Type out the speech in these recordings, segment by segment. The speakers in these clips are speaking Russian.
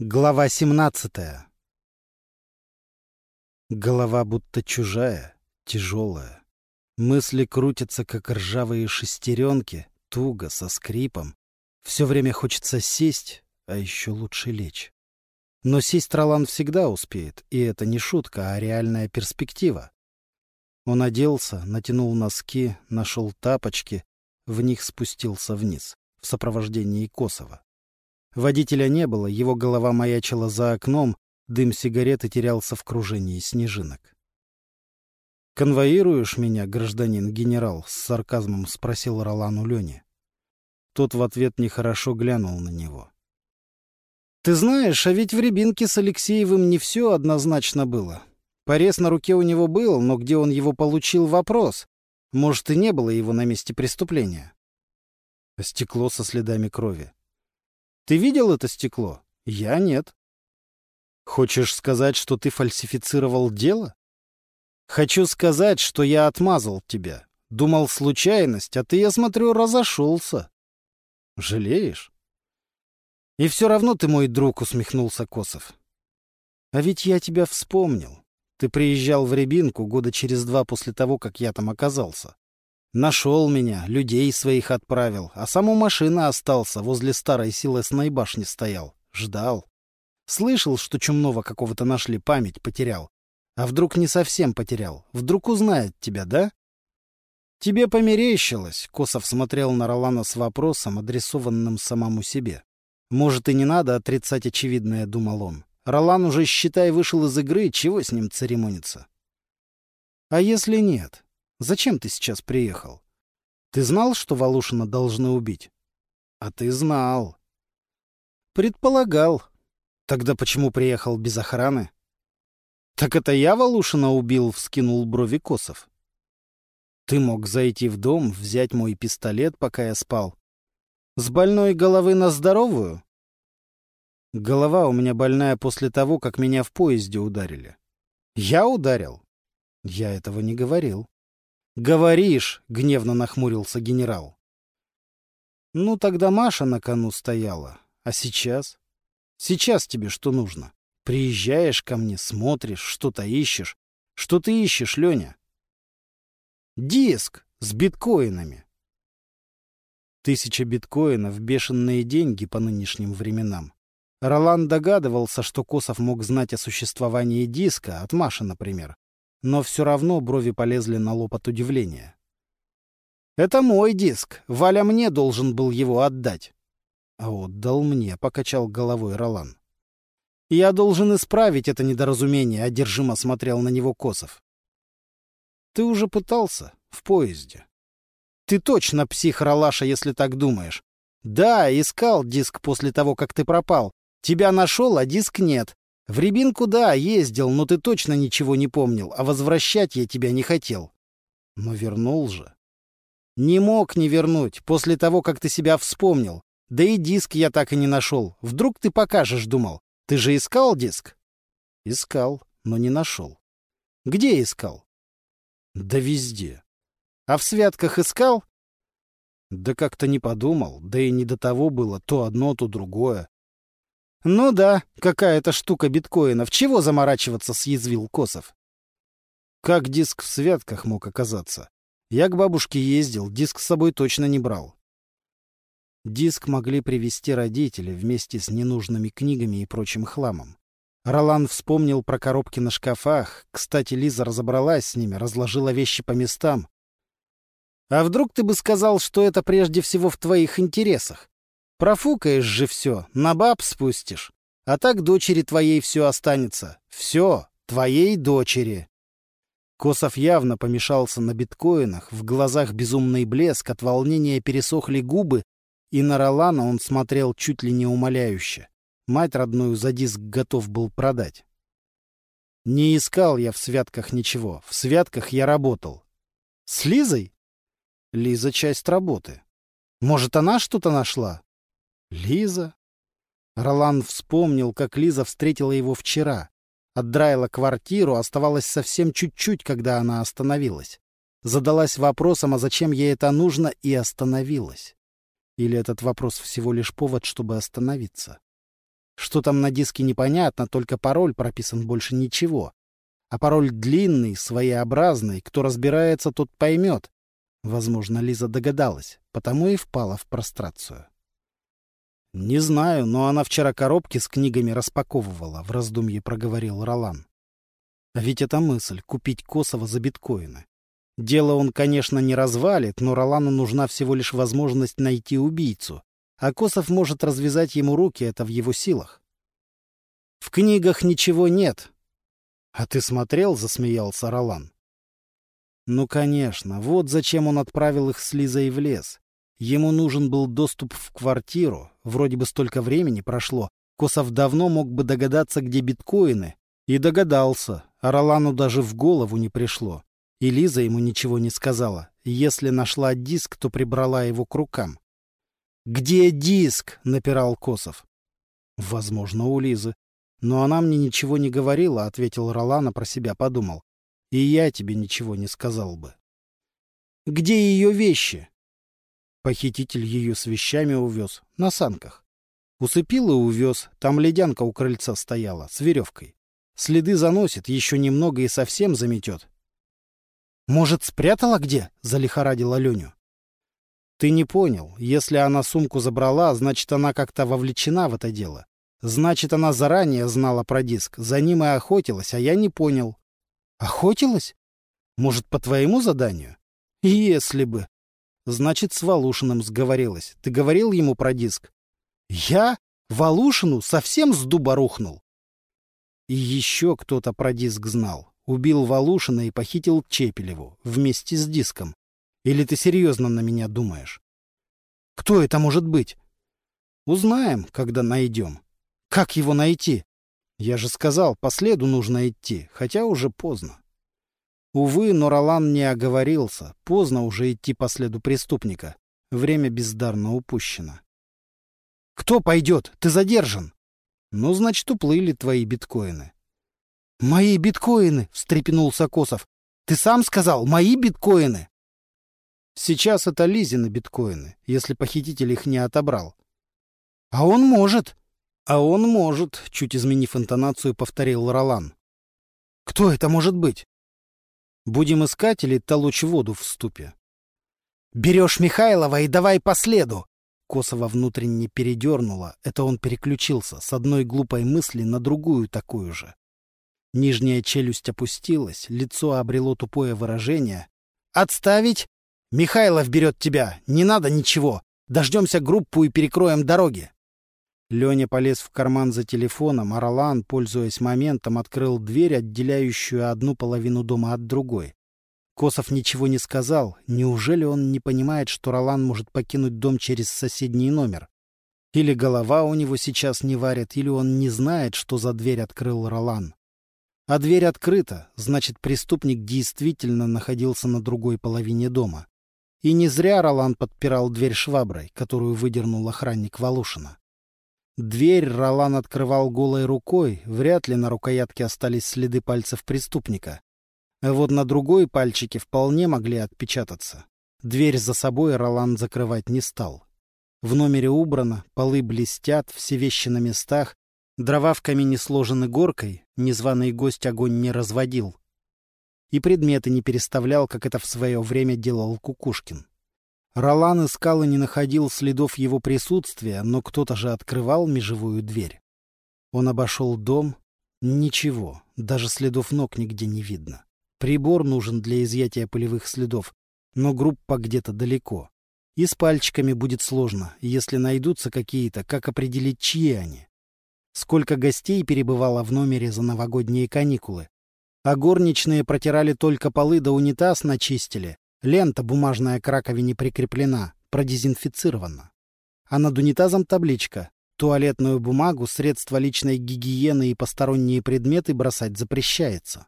Глава 17 Голова будто чужая, тяжелая. Мысли крутятся, как ржавые шестеренки, туго, со скрипом. Все время хочется сесть, а еще лучше лечь. Но сесть Ролан всегда успеет, и это не шутка, а реальная перспектива. Он оделся, натянул носки, нашел тапочки, в них спустился вниз, в сопровождении Косова. Водителя не было, его голова маячила за окном, дым сигареты терялся в кружении снежинок. «Конвоируешь меня, гражданин генерал?» — с сарказмом спросил Ролан у Лени. Тот в ответ нехорошо глянул на него. «Ты знаешь, а ведь в Рябинке с Алексеевым не все однозначно было. Порез на руке у него был, но где он его получил — вопрос. Может, и не было его на месте преступления». Стекло со следами крови. Ты видел это стекло? Я нет. Хочешь сказать, что ты фальсифицировал дело? Хочу сказать, что я отмазал тебя. Думал случайность, а ты, я смотрю, разошелся. Жалеешь? И все равно ты мой друг, усмехнулся Косов. А ведь я тебя вспомнил. Ты приезжал в Рябинку года через два после того, как я там оказался. Нашел меня, людей своих отправил, а сам у машины остался, возле старой силосной башни стоял. Ждал. Слышал, что Чумного какого-то нашли, память потерял. А вдруг не совсем потерял? Вдруг узнает тебя, да? Тебе померещилось, Косов смотрел на Ролана с вопросом, адресованным самому себе. Может, и не надо отрицать очевидное, думал он. Ролан уже, считай, вышел из игры, чего с ним церемониться? А если нет? Зачем ты сейчас приехал? Ты знал, что Волошина должны убить? А ты знал. Предполагал. Тогда почему приехал без охраны? Так это я Волошина убил, вскинул брови Косов. Ты мог зайти в дом, взять мой пистолет, пока я спал. С больной головы на здоровую? Голова у меня больная после того, как меня в поезде ударили. Я ударил? Я этого не говорил. «Говоришь!» — гневно нахмурился генерал. «Ну, тогда Маша на кону стояла. А сейчас? Сейчас тебе что нужно? Приезжаешь ко мне, смотришь, что-то ищешь. Что ты ищешь, Леня?» «Диск с биткоинами». Тысяча биткоинов — бешеные деньги по нынешним временам. Ролан догадывался, что Косов мог знать о существовании диска, от Маши, например но все равно брови полезли на лоб от удивления. «Это мой диск. Валя мне должен был его отдать». «А отдал мне», — покачал головой Ролан. «Я должен исправить это недоразумение», — одержимо смотрел на него Косов. «Ты уже пытался? В поезде». «Ты точно псих, Ролаша, если так думаешь. Да, искал диск после того, как ты пропал. Тебя нашел, а диск нет. В Рябинку, да, ездил, но ты точно ничего не помнил, а возвращать я тебя не хотел. Но вернул же. Не мог не вернуть, после того, как ты себя вспомнил. Да и диск я так и не нашел. Вдруг ты покажешь, думал. Ты же искал диск? Искал, но не нашел. Где искал? Да везде. А в святках искал? Да как-то не подумал, да и не до того было, то одно, то другое. «Ну да, какая-то штука биткоинов. Чего заморачиваться?» — съязвил Косов. Как диск в святках мог оказаться? Я к бабушке ездил, диск с собой точно не брал. Диск могли привезти родители вместе с ненужными книгами и прочим хламом. Ролан вспомнил про коробки на шкафах. Кстати, Лиза разобралась с ними, разложила вещи по местам. «А вдруг ты бы сказал, что это прежде всего в твоих интересах? Профукаешь же все, на баб спустишь. А так дочери твоей все останется. Все, твоей дочери. Косов явно помешался на биткоинах, в глазах безумный блеск, от волнения пересохли губы, и на Ролана он смотрел чуть ли не умоляюще. Мать родную за диск готов был продать. Не искал я в святках ничего. В святках я работал. С Лизой? Лиза — часть работы. Может, она что-то нашла? Лиза? Ролан вспомнил, как Лиза встретила его вчера. Отдраила квартиру, оставалось совсем чуть-чуть, когда она остановилась. Задалась вопросом, а зачем ей это нужно, и остановилась. Или этот вопрос всего лишь повод, чтобы остановиться? Что там на диске непонятно, только пароль прописан больше ничего. А пароль длинный, своеобразный, кто разбирается, тот поймет. Возможно, Лиза догадалась, потому и впала в прострацию. «Не знаю, но она вчера коробки с книгами распаковывала», — в раздумье проговорил Ролан. «А ведь это мысль — купить Косово за биткоины. Дело он, конечно, не развалит, но Ролану нужна всего лишь возможность найти убийцу, а Косов может развязать ему руки, это в его силах. В книгах ничего нет. А ты смотрел, засмеялся Ролан. Ну, конечно, вот зачем он отправил их с Лизой в лес. Ему нужен был доступ в квартиру, вроде бы столько времени прошло. Косов давно мог бы догадаться, где биткоины, и догадался, а Ролану даже в голову не пришло. И Лиза ему ничего не сказала. Если нашла диск, то прибрала его к рукам. «Где диск?» — напирал Косов. «Возможно, у Лизы. Но она мне ничего не говорила», — ответил Ролана про себя, подумал. «И я тебе ничего не сказал бы». «Где ее вещи?» Похититель ее с вещами увез, на санках. Усыпил и увез, там ледянка у крыльца стояла, с веревкой. Следы заносит, еще немного и совсем заметет. «Может, спрятала где?» — залихорадила Леню. Ты не понял. Если она сумку забрала, значит, она как-то вовлечена в это дело. Значит, она заранее знала про диск, за ним и охотилась, а я не понял. Охотилась? Может, по твоему заданию? Если бы. Значит, с Валушиным сговорилась. Ты говорил ему про диск? Я? Валушину? Совсем с дуба рухнул? И еще кто-то про диск знал. Убил Валушина и похитил Чепелеву вместе с диском. Или ты серьезно на меня думаешь? Кто это может быть? Узнаем, когда найдем. Как его найти? Я же сказал, по следу нужно идти, хотя уже поздно. Увы, но Ролан не оговорился. Поздно уже идти по следу преступника. Время бездарно упущено. «Кто пойдет? Ты задержан!» «Ну, значит, уплыли твои биткоины». «Мои биткоины!» — встрепенулся Косов. «Ты сам сказал, мои биткоины!» Сейчас это Лизины биткоины, если похититель их не отобрал. — А он может. — А он может, — чуть изменив интонацию, повторил Ролан. — Кто это может быть? — Будем искать или толочь воду в ступе? — Берешь Михайлова и давай по следу! Косово внутренне передернуло. Это он переключился с одной глупой мысли на другую такую же. Нижняя челюсть опустилась, лицо обрело тупое выражение. «Отставить! Михайлов берет тебя. Не надо ничего. Дождемся группу и перекроем дороги. Леня полез в карман за телефоном, а Ролан, пользуясь моментом, открыл дверь, отделяющую одну половину дома от другой. Косов ничего не сказал. Неужели он не понимает, что Ролан может покинуть дом через соседний номер? Или голова у него сейчас не варит, или он не знает, что за дверь открыл Ролан. А дверь открыта, значит, преступник действительно находился на другой половине дома. И не зря Ролан подпирал дверь шваброй, которую выдернул охранник Волошина. Дверь Ролан открывал голой рукой, вряд ли на рукоятке остались следы пальцев преступника. А вот на другой пальчике вполне могли отпечататься. Дверь за собой Ролан закрывать не стал. В номере убрано, полы блестят, все вещи на местах, дрова в камине сложены горкой, незваный гость огонь не разводил и предметы не переставлял, как это в свое время делал Кукушкин. Ролан искал и не находил следов его присутствия, но кто-то же открывал межевую дверь. Он обошел дом. Ничего, даже следов ног нигде не видно. Прибор нужен для изъятия полевых следов, но группа где-то далеко. И с пальчиками будет сложно, если найдутся какие-то, как определить, чьи они. Сколько гостей перебывало в номере за новогодние каникулы, а горничные протирали только полы да унитаз начистили. Лента бумажная к раковине прикреплена, продезинфицирована. А над унитазом табличка. Туалетную бумагу, средства личной гигиены и посторонние предметы бросать запрещается.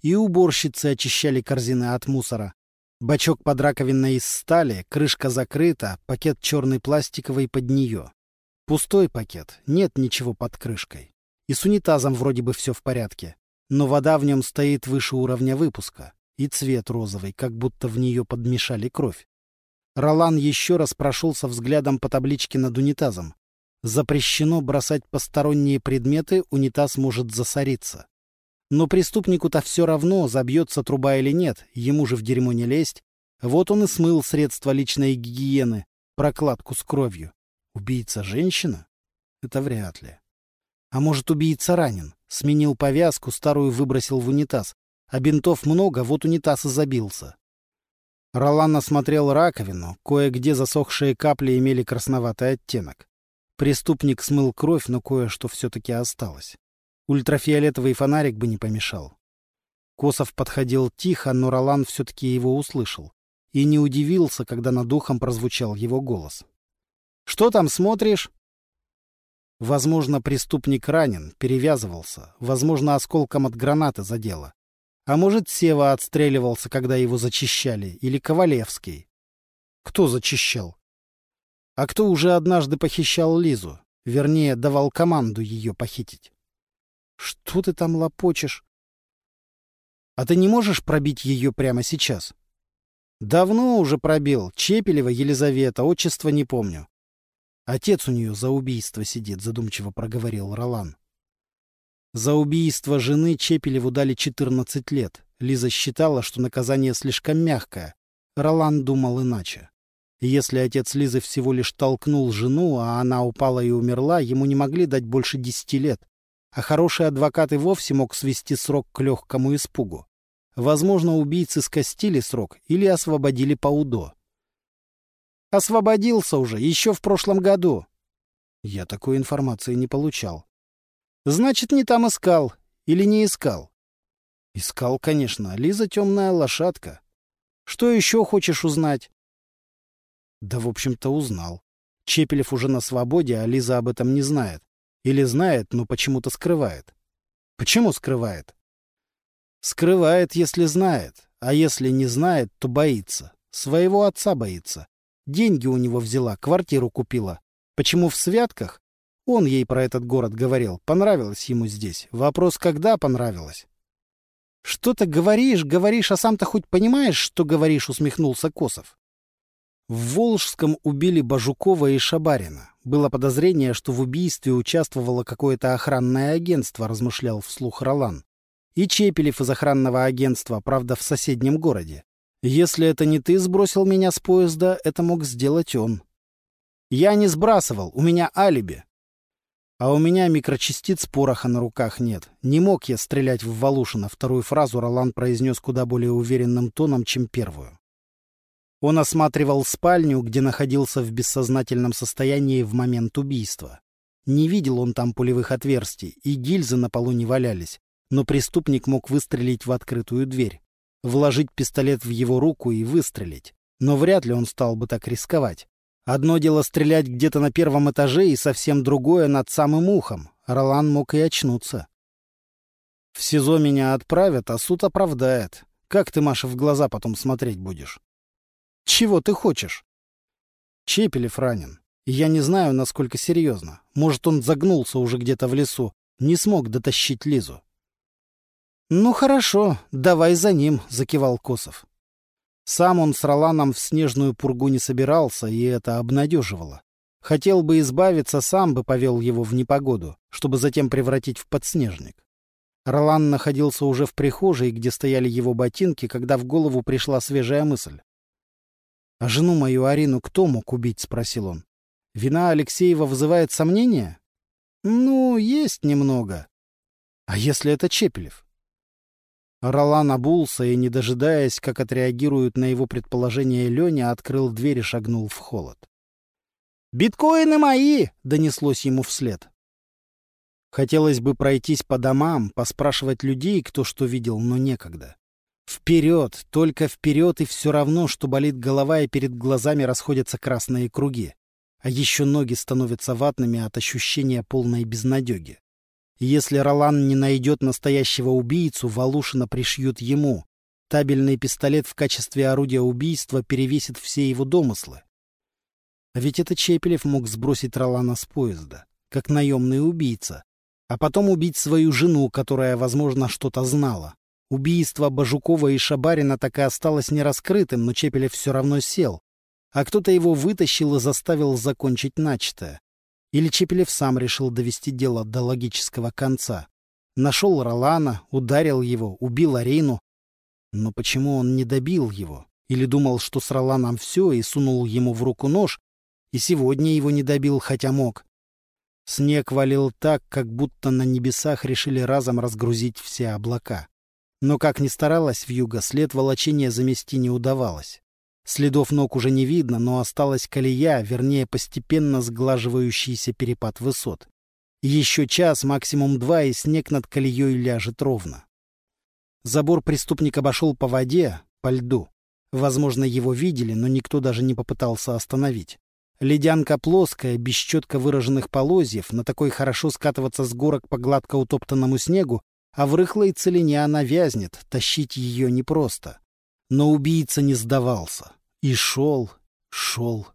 И уборщицы очищали корзины от мусора. Бачок под раковиной из стали, крышка закрыта, пакет черный пластиковый под нее. Пустой пакет, нет ничего под крышкой. И с унитазом вроде бы все в порядке но вода в нем стоит выше уровня выпуска, и цвет розовый, как будто в нее подмешали кровь. Ролан еще раз прошелся взглядом по табличке над унитазом. Запрещено бросать посторонние предметы, унитаз может засориться. Но преступнику-то все равно, забьется труба или нет, ему же в дерьмо не лезть. Вот он и смыл средства личной гигиены, прокладку с кровью. Убийца женщина? Это вряд ли. А может, убийца ранен? Сменил повязку, старую выбросил в унитаз. А бинтов много, вот унитаз и забился. Ролан осмотрел раковину, кое-где засохшие капли имели красноватый оттенок. Преступник смыл кровь, но кое-что все-таки осталось. Ультрафиолетовый фонарик бы не помешал. Косов подходил тихо, но Ролан все-таки его услышал. И не удивился, когда над ухом прозвучал его голос. «Что там смотришь?» Возможно, преступник ранен, перевязывался. Возможно, осколком от гранаты задело. А может, Сева отстреливался, когда его зачищали, или Ковалевский. Кто зачищал? А кто уже однажды похищал Лизу? Вернее, давал команду ее похитить. Что ты там лопочешь? А ты не можешь пробить ее прямо сейчас? Давно уже пробил. Чепелева Елизавета, отчество не помню. Отец у нее за убийство сидит, задумчиво проговорил Ролан. За убийство жены Чепелеву дали 14 лет. Лиза считала, что наказание слишком мягкое. Ролан думал иначе. Если отец Лизы всего лишь толкнул жену, а она упала и умерла, ему не могли дать больше десяти лет. А хороший адвокат и вовсе мог свести срок к легкому испугу. Возможно, убийцы скостили срок или освободили по УДО. Освободился уже, еще в прошлом году. Я такой информации не получал. Значит, не там искал. Или не искал? Искал, конечно. Лиза темная лошадка. Что еще хочешь узнать? Да, в общем-то, узнал. Чепелев уже на свободе, а Лиза об этом не знает. Или знает, но почему-то скрывает. Почему скрывает? Скрывает, если знает. А если не знает, то боится. Своего отца боится. Деньги у него взяла, квартиру купила. Почему в святках? Он ей про этот город говорил. Понравилось ему здесь. Вопрос, когда понравилось? — Что ты говоришь, говоришь, а сам-то хоть понимаешь, что говоришь, — усмехнулся Косов. В Волжском убили Бажукова и Шабарина. Было подозрение, что в убийстве участвовало какое-то охранное агентство, размышлял вслух Ролан. И Чепелев из охранного агентства, правда, в соседнем городе. Если это не ты сбросил меня с поезда, это мог сделать он. Я не сбрасывал, у меня алиби. А у меня микрочастиц пороха на руках нет. Не мог я стрелять в Валушина. Вторую фразу Ролан произнес куда более уверенным тоном, чем первую. Он осматривал спальню, где находился в бессознательном состоянии в момент убийства. Не видел он там пулевых отверстий, и гильзы на полу не валялись, но преступник мог выстрелить в открытую дверь, вложить пистолет в его руку и выстрелить. Но вряд ли он стал бы так рисковать. Одно дело стрелять где-то на первом этаже, и совсем другое над самым ухом. Ролан мог и очнуться. В СИЗО меня отправят, а суд оправдает. Как ты, Маша, в глаза потом смотреть будешь? Чего ты хочешь? Чепелев ранен. Я не знаю, насколько серьезно. Может, он загнулся уже где-то в лесу, не смог дотащить Лизу. «Ну хорошо, давай за ним», — закивал Косов. Сам он с Роланом в снежную пургу не собирался, и это обнадеживало. Хотел бы избавиться, сам бы повел его в непогоду, чтобы затем превратить в подснежник. Ролан находился уже в прихожей, где стояли его ботинки, когда в голову пришла свежая мысль. «А жену мою Арину кто мог убить?» — спросил он. «Вина Алексеева вызывает сомнения?» «Ну, есть немного. А если это Чепелев?» Ролан обулся и, не дожидаясь, как отреагируют на его предположение Леня, открыл дверь и шагнул в холод. «Биткоины мои!» — донеслось ему вслед. Хотелось бы пройтись по домам, поспрашивать людей, кто что видел, но некогда. Вперед, только вперед, и все равно, что болит голова, и перед глазами расходятся красные круги. А еще ноги становятся ватными от ощущения полной безнадеги. Если Ролан не найдет настоящего убийцу, Валушина пришьют ему. Табельный пистолет в качестве орудия убийства перевесит все его домыслы. А ведь это Чепелев мог сбросить Ролана с поезда, как наемный убийца, а потом убить свою жену, которая, возможно, что-то знала. Убийство Бажукова и Шабарина так и осталось нераскрытым, но Чепелев все равно сел. А кто-то его вытащил и заставил закончить начатое. Или Чепелев сам решил довести дело до логического конца. Нашел Ролана, ударил его, убил Арину. Но почему он не добил его? Или думал, что с Роланом все, и сунул ему в руку нож, и сегодня его не добил, хотя мог. Снег валил так, как будто на небесах решили разом разгрузить все облака. Но как ни старалась вьюга, след волочения замести не удавалось. Следов ног уже не видно, но осталась колея, вернее, постепенно сглаживающийся перепад высот. Еще час, максимум два, и снег над колеей ляжет ровно. Забор преступник обошел по воде, по льду. Возможно, его видели, но никто даже не попытался остановить. Ледянка плоская, без четко выраженных полозьев, на такой хорошо скатываться с горок по гладко утоптанному снегу, а в рыхлой целине она вязнет, тащить ее непросто. Но убийца не сдавался. И шел, шел,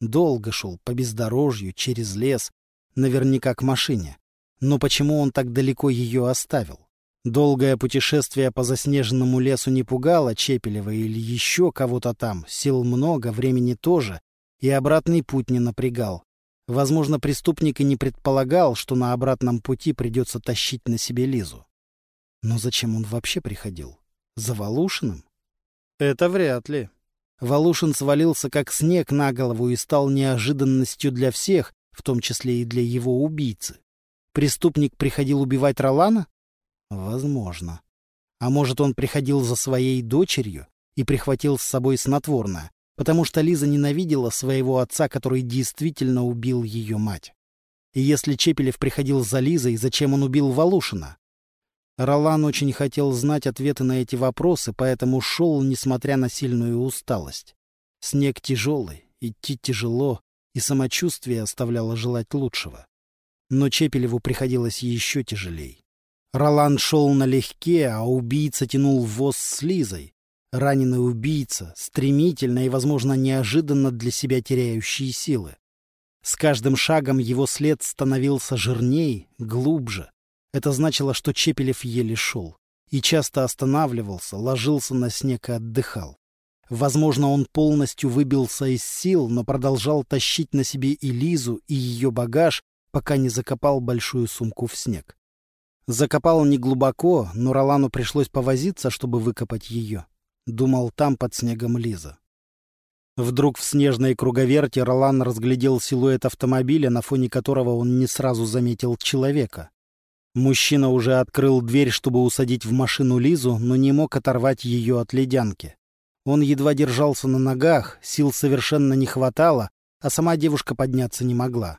долго шел по бездорожью, через лес, наверняка к машине. Но почему он так далеко ее оставил? Долгое путешествие по заснеженному лесу не пугало Чепелева или еще кого-то там, сил много, времени тоже, и обратный путь не напрягал. Возможно, преступник и не предполагал, что на обратном пути придется тащить на себе Лизу. Но зачем он вообще приходил? За Волушиным? Это вряд ли. Волушин свалился как снег на голову и стал неожиданностью для всех, в том числе и для его убийцы. Преступник приходил убивать Ролана? Возможно. А может, он приходил за своей дочерью и прихватил с собой снотворное, потому что Лиза ненавидела своего отца, который действительно убил ее мать. И если Чепелев приходил за Лизой, зачем он убил Волушина? Ролан очень хотел знать ответы на эти вопросы, поэтому шел, несмотря на сильную усталость. Снег тяжелый, идти тяжело, и самочувствие оставляло желать лучшего. Но Чепелеву приходилось еще тяжелей. Ролан шел налегке, а убийца тянул воз с Лизой. Раненый убийца, стремительно и, возможно, неожиданно для себя теряющий силы. С каждым шагом его след становился жирней, глубже. Это значило, что Чепелев еле шел. И часто останавливался, ложился на снег и отдыхал. Возможно, он полностью выбился из сил, но продолжал тащить на себе и Лизу, и ее багаж, пока не закопал большую сумку в снег. Закопал неглубоко, но Ролану пришлось повозиться, чтобы выкопать ее. Думал, там под снегом Лиза. Вдруг в снежной круговерте Ролан разглядел силуэт автомобиля, на фоне которого он не сразу заметил человека. Мужчина уже открыл дверь, чтобы усадить в машину Лизу, но не мог оторвать ее от ледянки. Он едва держался на ногах, сил совершенно не хватало, а сама девушка подняться не могла.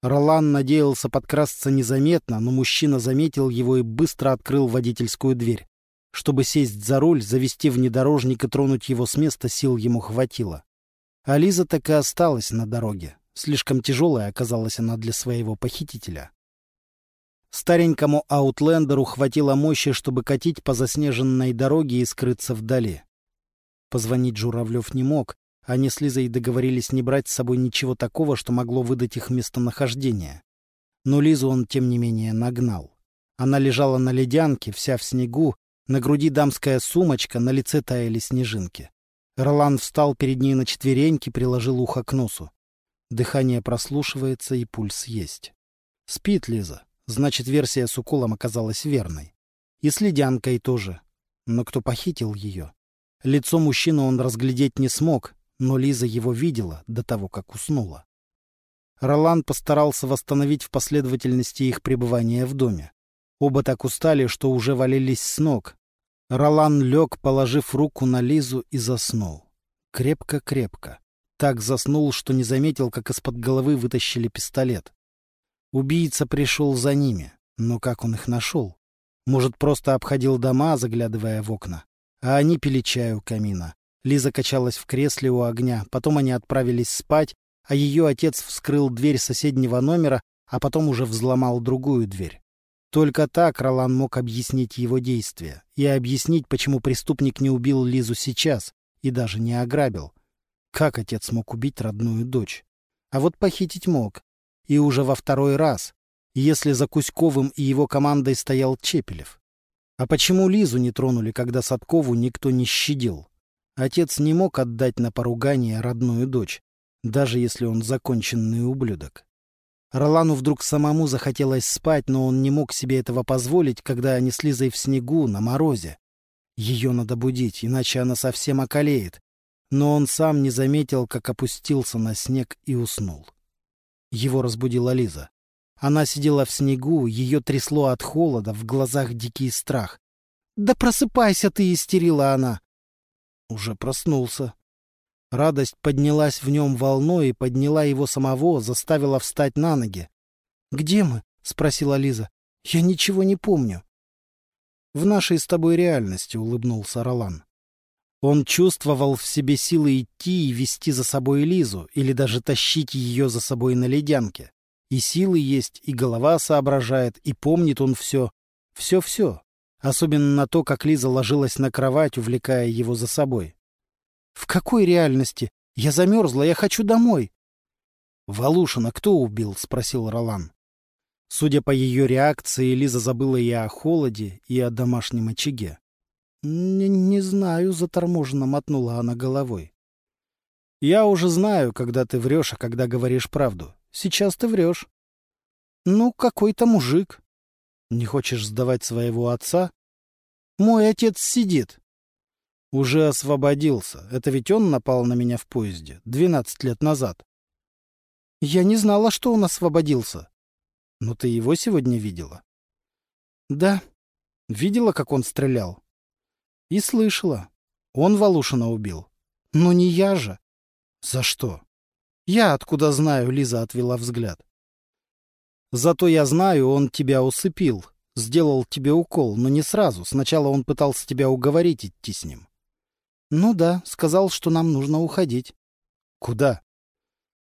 Ролан надеялся подкрасться незаметно, но мужчина заметил его и быстро открыл водительскую дверь. Чтобы сесть за руль, завести внедорожник и тронуть его с места сил ему хватило. А Лиза так и осталась на дороге. Слишком тяжелая оказалась она для своего похитителя. Старенькому аутлендеру хватило мощи, чтобы катить по заснеженной дороге и скрыться вдали. Позвонить Журавлев не мог, они с Лизой договорились не брать с собой ничего такого, что могло выдать их местонахождение. Но Лизу он, тем не менее, нагнал. Она лежала на ледянке, вся в снегу, на груди дамская сумочка, на лице таяли снежинки. Ролан встал перед ней на четвереньки, приложил ухо к носу. Дыхание прослушивается, и пульс есть. Спит Лиза. Значит, версия с уколом оказалась верной. И с ледянкой тоже. Но кто похитил ее? Лицо мужчины он разглядеть не смог, но Лиза его видела до того, как уснула. Ролан постарался восстановить в последовательности их пребывания в доме. Оба так устали, что уже валились с ног. Ролан лег, положив руку на Лизу, и заснул. Крепко-крепко. Так заснул, что не заметил, как из-под головы вытащили пистолет. Убийца пришел за ними, но как он их нашел? Может, просто обходил дома, заглядывая в окна? А они пили чай у камина. Лиза качалась в кресле у огня, потом они отправились спать, а ее отец вскрыл дверь соседнего номера, а потом уже взломал другую дверь. Только так Ролан мог объяснить его действия и объяснить, почему преступник не убил Лизу сейчас и даже не ограбил. Как отец мог убить родную дочь? А вот похитить мог. И уже во второй раз, если за Кузьковым и его командой стоял Чепелев. А почему Лизу не тронули, когда Садкову никто не щадил? Отец не мог отдать на поругание родную дочь, даже если он законченный ублюдок. Ролану вдруг самому захотелось спать, но он не мог себе этого позволить, когда они с Лизой в снегу, на морозе. Ее надо будить, иначе она совсем околеет. Но он сам не заметил, как опустился на снег и уснул. Его разбудила Лиза. Она сидела в снегу, ее трясло от холода, в глазах дикий страх. «Да просыпайся ты!» — истерила она. Уже проснулся. Радость поднялась в нем волной и подняла его самого, заставила встать на ноги. «Где мы?» — спросила Лиза. «Я ничего не помню». «В нашей с тобой реальности», — улыбнулся Ролан. Он чувствовал в себе силы идти и вести за собой Лизу, или даже тащить ее за собой на ледянке. И силы есть, и голова соображает, и помнит он все. Все-все. Особенно на то, как Лиза ложилась на кровать, увлекая его за собой. «В какой реальности? Я замерзла, я хочу домой!» «Валушина кто убил?» — спросил Ролан. Судя по ее реакции, Лиза забыла и о холоде, и о домашнем очаге. «Не, не знаю», — заторможенно мотнула она головой. «Я уже знаю, когда ты врешь, а когда говоришь правду. Сейчас ты врешь». «Ну, какой-то мужик». «Не хочешь сдавать своего отца?» «Мой отец сидит». «Уже освободился. Это ведь он напал на меня в поезде. Двенадцать лет назад». «Я не знала, что он освободился». «Но ты его сегодня видела?» «Да». «Видела, как он стрелял?» И слышала. Он Валушина убил. Но не я же. За что? Я откуда знаю, Лиза отвела взгляд. Зато я знаю, он тебя усыпил. Сделал тебе укол, но не сразу. Сначала он пытался тебя уговорить идти с ним. Ну да, сказал, что нам нужно уходить. Куда?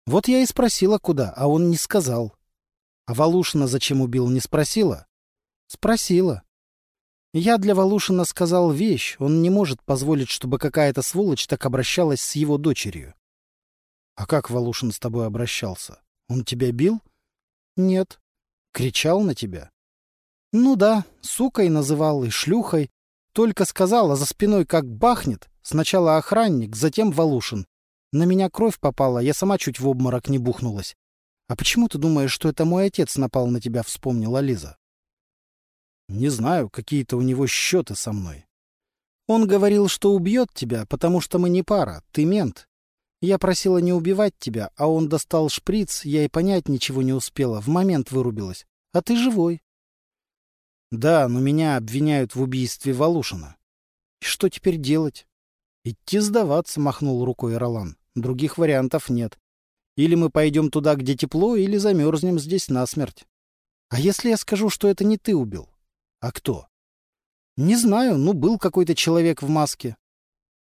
Вот я и спросила, куда, а он не сказал. А Валушина зачем убил, не спросила? Спросила. Я для Волушина сказал вещь. Он не может позволить, чтобы какая-то сволочь так обращалась с его дочерью. — А как Волушин с тобой обращался? Он тебя бил? — Нет. — Кричал на тебя? — Ну да, сукой называл и шлюхой. Только сказал, а за спиной как бахнет. Сначала охранник, затем Волушин. На меня кровь попала, я сама чуть в обморок не бухнулась. — А почему ты думаешь, что это мой отец напал на тебя, вспомнила Лиза? Не знаю, какие-то у него счеты со мной. Он говорил, что убьет тебя, потому что мы не пара, ты мент. Я просила не убивать тебя, а он достал шприц, я и понять ничего не успела, в момент вырубилась. А ты живой. Да, но меня обвиняют в убийстве Валушина. И что теперь делать? Идти сдаваться, махнул рукой Ролан. Других вариантов нет. Или мы пойдем туда, где тепло, или замерзнем здесь насмерть. А если я скажу, что это не ты убил? А кто? Не знаю, ну, был какой-то человек в маске.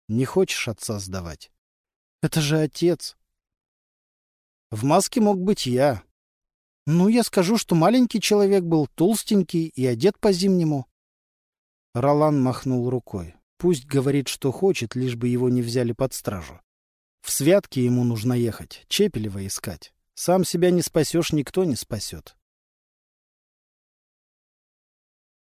Не хочешь отца сдавать? Это же отец. В маске мог быть я. Ну, я скажу, что маленький человек был толстенький и одет по-зимнему. Ролан махнул рукой. Пусть говорит, что хочет, лишь бы его не взяли под стражу. В святки ему нужно ехать, Чепелева искать. Сам себя не спасешь, никто не спасет.